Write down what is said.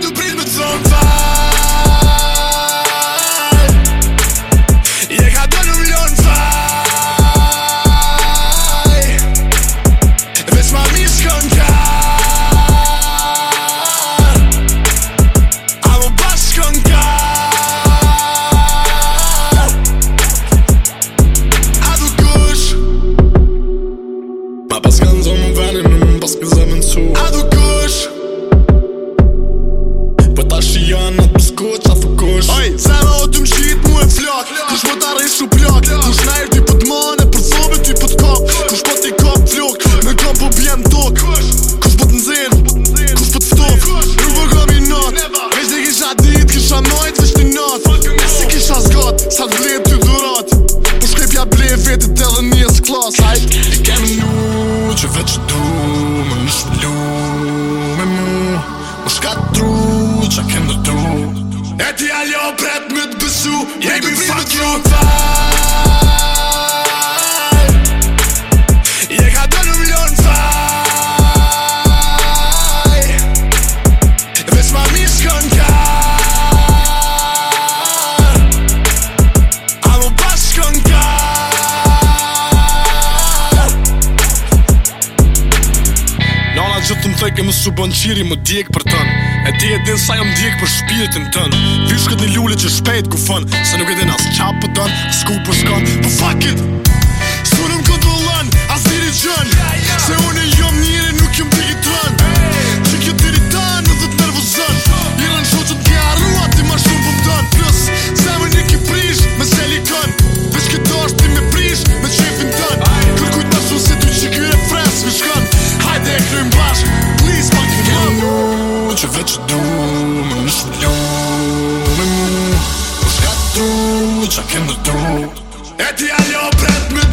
du prit me të thonë fal Je ka të në milion faj Vesh ma mi shkën ka A më bashkë shkën ka A du gush Ma pas kanë zonë më pas këzë më në su sa të vletë të dhurat U shkripja ble vetë të edhe një së klas I E kemë që veç të du Më në shplu me mu U po shkat tru që a kemë tu E ti alo bret më të gësu Jemi më fatru të thekë më su bon qiri më djekë për tënë E di e din sa jam djekë për ton tënë Vishkët një lullit që shpejt ku fënë Se nuk e din as qapë për po tënë Sku për shkon, Për po fuck it! që veç du Më në shullu Më shka du Qa kem dhe du E ti ajo pret me